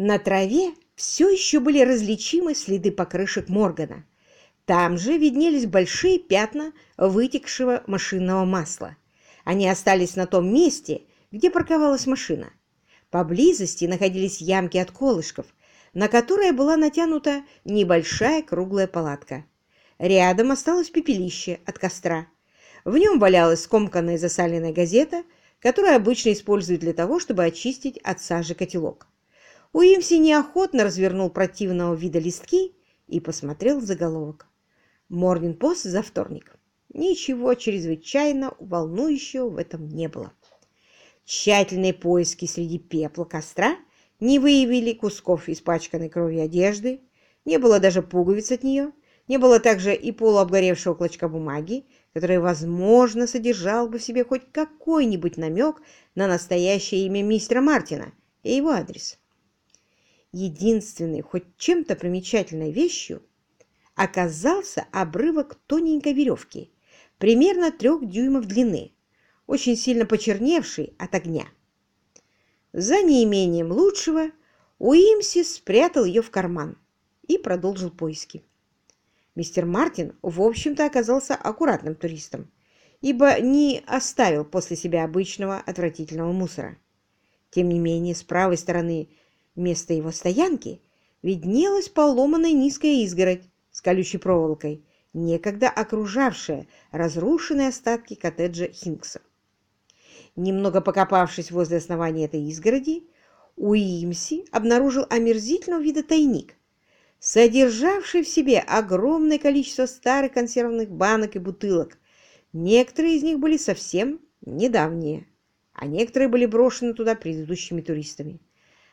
На траве все еще были различимы следы покрышек Моргана. Там же виднелись большие пятна вытекшего машинного масла. Они остались на том месте, где парковалась машина. Поблизости находились ямки от колышков, на которые была натянута небольшая круглая палатка. Рядом осталось пепелище от костра. В нем валялась скомканная засаленная газета, которую обычно используют для того, чтобы очистить от сажи котелок. Уимси неохотно развернул противного вида листки и посмотрел в заголовок. «Морнинг-пост за вторник». Ничего чрезвычайно волнующего в этом не было. Тщательные поиски среди пепла костра не выявили кусков испачканной кровью одежды, не было даже пуговиц от нее, не было также и полуобгоревшего клочка бумаги, который, возможно, содержал бы в себе хоть какой-нибудь намек на настоящее имя мистера Мартина и его адрес. Единственной, хоть чем-то примечательной вещью оказался обрывок тоненькой веревки, примерно трех дюймов длины, очень сильно почерневший от огня. За неимением лучшего Уимси спрятал ее в карман и продолжил поиски. Мистер Мартин, в общем-то, оказался аккуратным туристом, ибо не оставил после себя обычного отвратительного мусора. Тем не менее, с правой стороны места его стоянки виднелась поломанная низкая изгородь с колючей проволокой, некогда окружавшая разрушенные остатки коттеджа Хинкса. Немного покопавшись возле основания этой изгороди, Уимси обнаружил омерзительного вида тайник, содержавший в себе огромное количество старых консервных банок и бутылок. Некоторые из них были совсем недавние, а некоторые были брошены туда предыдущими туристами.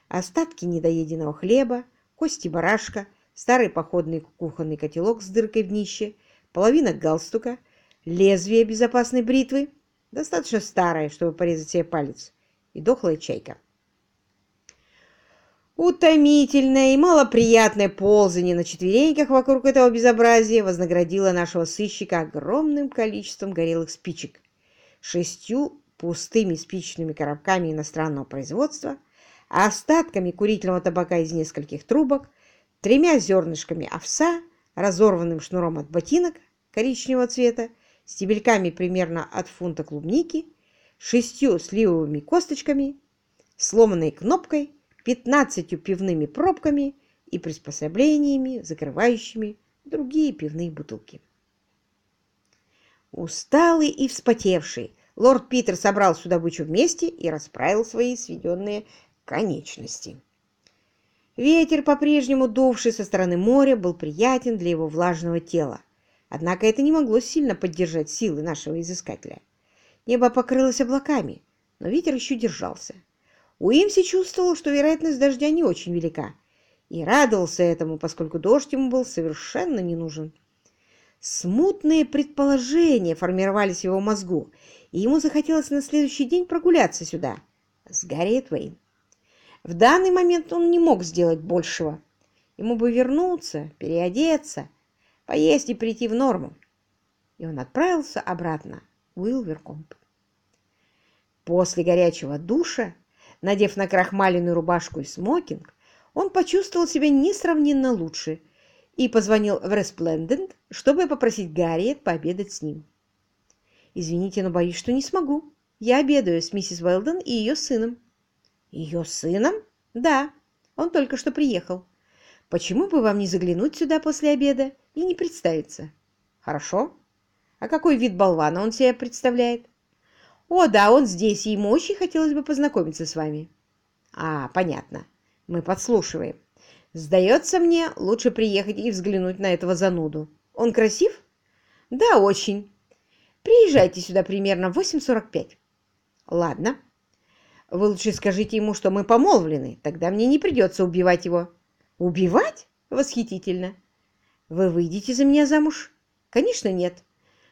Остатки недоеденного хлеба, кости барашка, старый походный кухонный котелок с дыркой в днище, половина галстука, лезвие безопасной бритвы — достаточно старая, чтобы порезать себе палец, и дохлая чайка. Утомительное и малоприятное ползание на четвереньках вокруг этого безобразия вознаградило нашего сыщика огромным количеством горелых спичек, шестью пустыми спичечными коробками иностранного производства, остатками курительного табака из нескольких трубок, тремя зернышками овса, разорванным шнуром от ботинок коричневого цвета стебельками примерно от фунта клубники, шестью сливовыми косточками, сломанной кнопкой, пятнадцатью пивными пробками и приспособлениями, закрывающими другие пивные бутылки. Усталый и вспотевший, лорд Питер собрал всю добычу вместе и расправил свои сведенные конечности. Ветер, по-прежнему дувший со стороны моря, был приятен для его влажного тела, Однако это не могло сильно поддержать силы нашего изыскателя. Небо покрылось облаками, но ветер еще держался. Уимси чувствовал, что вероятность дождя не очень велика, и радовался этому, поскольку дождь ему был совершенно не нужен. Смутные предположения формировались в его мозгу, и ему захотелось на следующий день прогуляться сюда, с Гарриет Уэйн. В данный момент он не мог сделать большего. Ему бы вернуться, переодеться, поесть и прийти в норму. И он отправился обратно в Уилверкомп. После горячего душа, надев на крахмаленную рубашку и смокинг, он почувствовал себя несравненно лучше и позвонил в Resplendent, чтобы попросить Гарриет пообедать с ним. «Извините, но боюсь, что не смогу. Я обедаю с миссис Уэлден и ее сыном». «Ее сыном?» «Да, он только что приехал. Почему бы вам не заглянуть сюда после обеда и не представиться. Хорошо? А какой вид болвана он себе представляет? О, да, он здесь, и ему очень хотелось бы познакомиться с вами. А, понятно. Мы подслушиваем. Сдается мне, лучше приехать и взглянуть на этого зануду. Он красив? Да, очень. Приезжайте сюда примерно в 8.45. Ладно. Вы лучше скажите ему, что мы помолвлены, тогда мне не придется убивать его. Убивать? Восхитительно. Вы выйдете за меня замуж? Конечно, нет.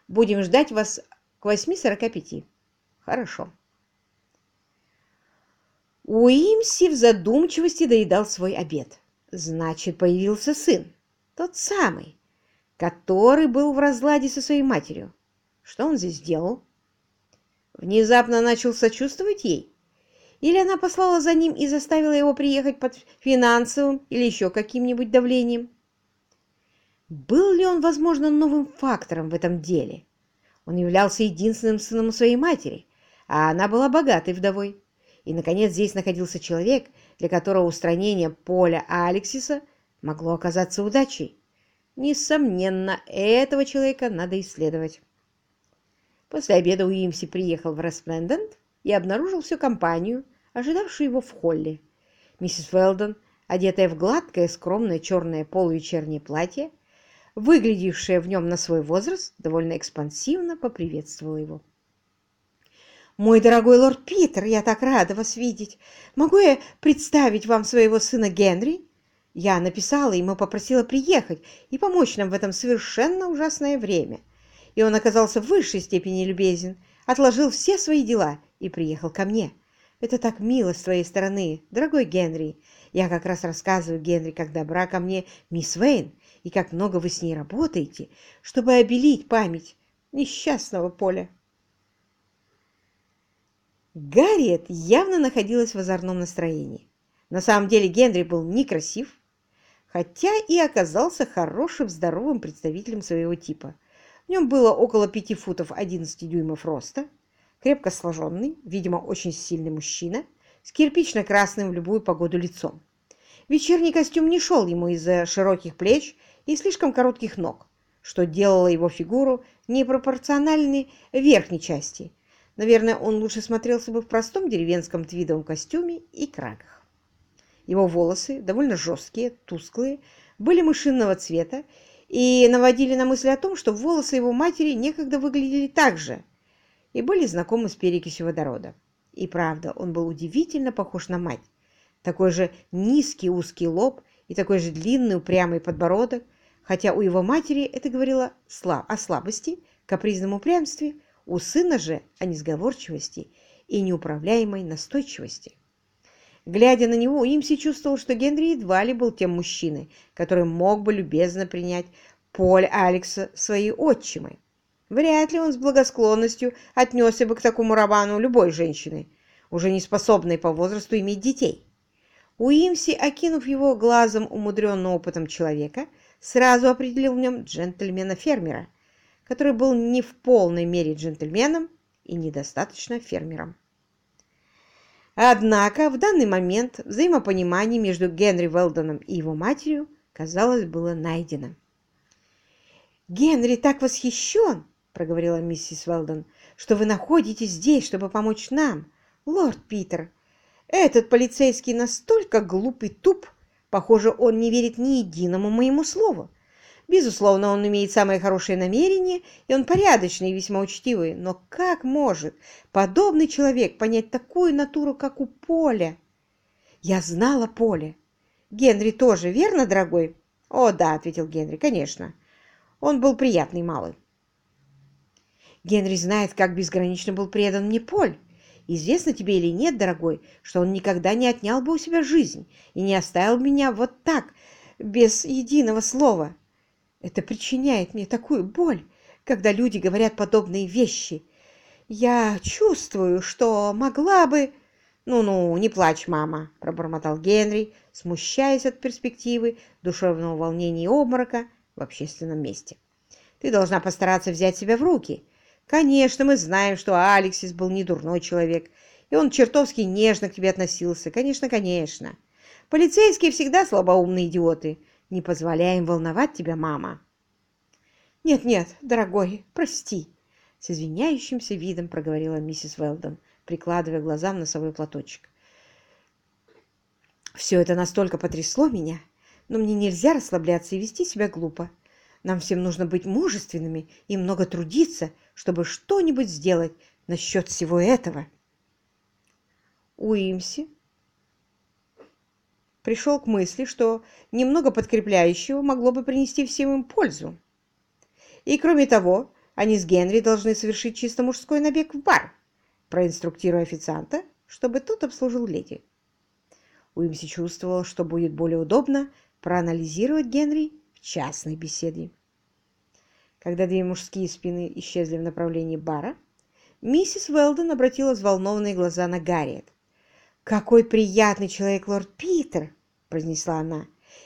Будем ждать вас к 8.45. Хорошо. Уимси в задумчивости доедал свой обед. Значит, появился сын. Тот самый, который был в разладе со своей матерью. Что он здесь делал? Внезапно начал сочувствовать ей. Или она послала за ним и заставила его приехать под финансовым или еще каким-нибудь давлением? Был ли он, возможно, новым фактором в этом деле? Он являлся единственным сыном своей матери, а она была богатой вдовой. И, наконец, здесь находился человек, для которого устранение Поля Алексиса могло оказаться удачей. Несомненно, этого человека надо исследовать. После обеда Уимси приехал в Респлендент и обнаружил всю компанию, ожидавшую его в холле. Миссис Велдон, одетая в гладкое, скромное черное полувечернее платье, выглядевшая в нем на свой возраст, довольно экспансивно поприветствовала его. «Мой дорогой лорд Питер, я так рада вас видеть! Могу я представить вам своего сына Генри?» Я написала ему, попросила приехать и помочь нам в этом совершенно ужасное время. И он оказался в высшей степени любезен, отложил все свои дела и приехал ко мне. Это так мило с твоей стороны, дорогой Генри. Я как раз рассказываю Генри, как добра ко мне мисс Вейн, и как много вы с ней работаете, чтобы обелить память несчастного Поля. Гарриет явно находилась в озорном настроении. На самом деле Генри был некрасив, хотя и оказался хорошим, здоровым представителем своего типа. В нем было около 5 футов 11 дюймов роста, крепко сложенный, видимо, очень сильный мужчина, с кирпично-красным в любую погоду лицом. Вечерний костюм не шел ему из-за широких плеч и слишком коротких ног, что делало его фигуру непропорциональной верхней части – Наверное, он лучше смотрелся бы в простом деревенском твидовом костюме и крагах. Его волосы, довольно жесткие, тусклые, были мышиного цвета и наводили на мысль о том, что волосы его матери некогда выглядели так же и были знакомы с перекисью водорода. И правда, он был удивительно похож на мать. Такой же низкий узкий лоб и такой же длинный упрямый подбородок, хотя у его матери это говорило о слабости, капризном упрямстве, у сына же о несговорчивости и неуправляемой настойчивости. Глядя на него, Имси чувствовал, что Генри едва ли был тем мужчиной, который мог бы любезно принять Поль Алекса своей отчимой. Вряд ли он с благосклонностью отнесся бы к такому роману любой женщины, уже не способной по возрасту иметь детей. Уимси, окинув его глазом умудренного опытом человека, сразу определил в нем джентльмена-фермера, который был не в полной мере джентльменом и недостаточно фермером. Однако в данный момент взаимопонимание между Генри Велдоном и его матерью, казалось, было найдено. «Генри так восхищен!» — проговорила миссис Велдон, — что вы находитесь здесь, чтобы помочь нам, лорд Питер. Этот полицейский настолько глуп и туп, похоже, он не верит ни единому моему слову. Безусловно, он имеет самые хорошие намерения, и он порядочный и весьма учтивый. Но как может подобный человек понять такую натуру, как у Поля? Я знала Поля. Генри тоже, верно, дорогой? О, да, ответил Генри, конечно. Он был приятный малый. Генри знает, как безгранично был предан мне Поль. Известно тебе или нет, дорогой, что он никогда не отнял бы у себя жизнь и не оставил меня вот так, без единого слова. Это причиняет мне такую боль, когда люди говорят подобные вещи. Я чувствую, что могла бы... «Ну-ну, не плачь, мама», — пробормотал Генри, смущаясь от перспективы душевного волнения и обморока в общественном месте. «Ты должна постараться взять себя в руки. Конечно, мы знаем, что Алексис был не дурной человек, и он чертовски нежно к тебе относился. Конечно, конечно. Полицейские всегда слабоумные идиоты. Не позволяем волновать тебя, мама. Нет-нет, дорогой, прости, с извиняющимся видом проговорила миссис Велдон, прикладывая глазам носовой платочек. Все это настолько потрясло меня, но мне нельзя расслабляться и вести себя глупо. Нам всем нужно быть мужественными и много трудиться, чтобы что-нибудь сделать насчет всего этого. Уимси пришел к мысли, что немного подкрепляющего могло бы принести всем им пользу. И кроме того, они с Генри должны совершить чисто мужской набег в бар, проинструктируя официанта, чтобы тот обслужил леди. Уимси чувствовал, что будет более удобно проанализировать Генри частной беседе. Когда две мужские спины исчезли в направлении бара, миссис Уэлден обратила взволнованные глаза на Гарриет. «Какой приятный человек лорд Питер!» — произнесла она.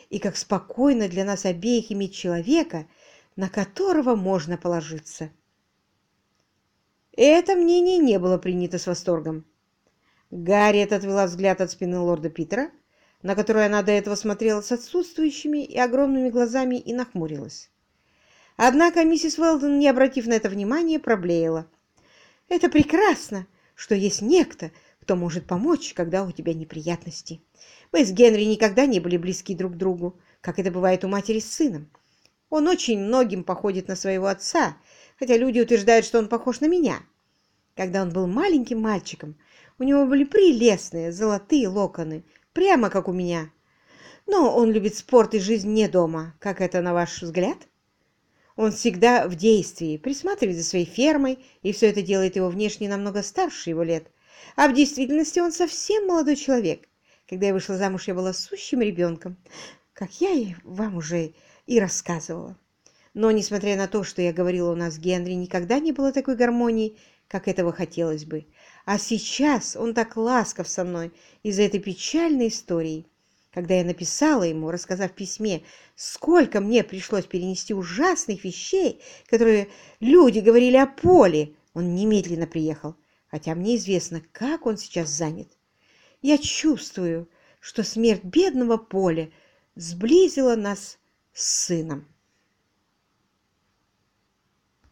«И как спокойно для нас обеих иметь человека, на которого можно положиться!» Это мнение не было принято с восторгом. Гарриет отвела взгляд от спины лорда Питера, на которую она до этого смотрела с отсутствующими и огромными глазами, и нахмурилась. Однако миссис Уэлдон, не обратив на это внимания, проблеяла. «Это прекрасно, что есть некто, кто может помочь, когда у тебя неприятности. Мы с Генри никогда не были близки друг к другу, как это бывает у матери с сыном. Он очень многим походит на своего отца, хотя люди утверждают, что он похож на меня. Когда он был маленьким мальчиком, у него были прелестные золотые локоны, прямо как у меня. Но он любит спорт и жизнь не дома. Как это, на ваш взгляд?» Он всегда в действии, присматривает за своей фермой, и все это делает его внешне намного старше его лет. А в действительности он совсем молодой человек. Когда я вышла замуж, я была сущим ребенком, как я и вам уже и рассказывала. Но, несмотря на то, что я говорила у нас с Генри, никогда не было такой гармонии, как этого хотелось бы. А сейчас он так ласков со мной из-за этой печальной истории. Когда я написала ему, рассказав в письме, сколько мне пришлось перенести ужасных вещей, которые люди говорили о Поле, он немедленно приехал, хотя мне известно, как он сейчас занят. Я чувствую, что смерть бедного Поля сблизила нас с сыном.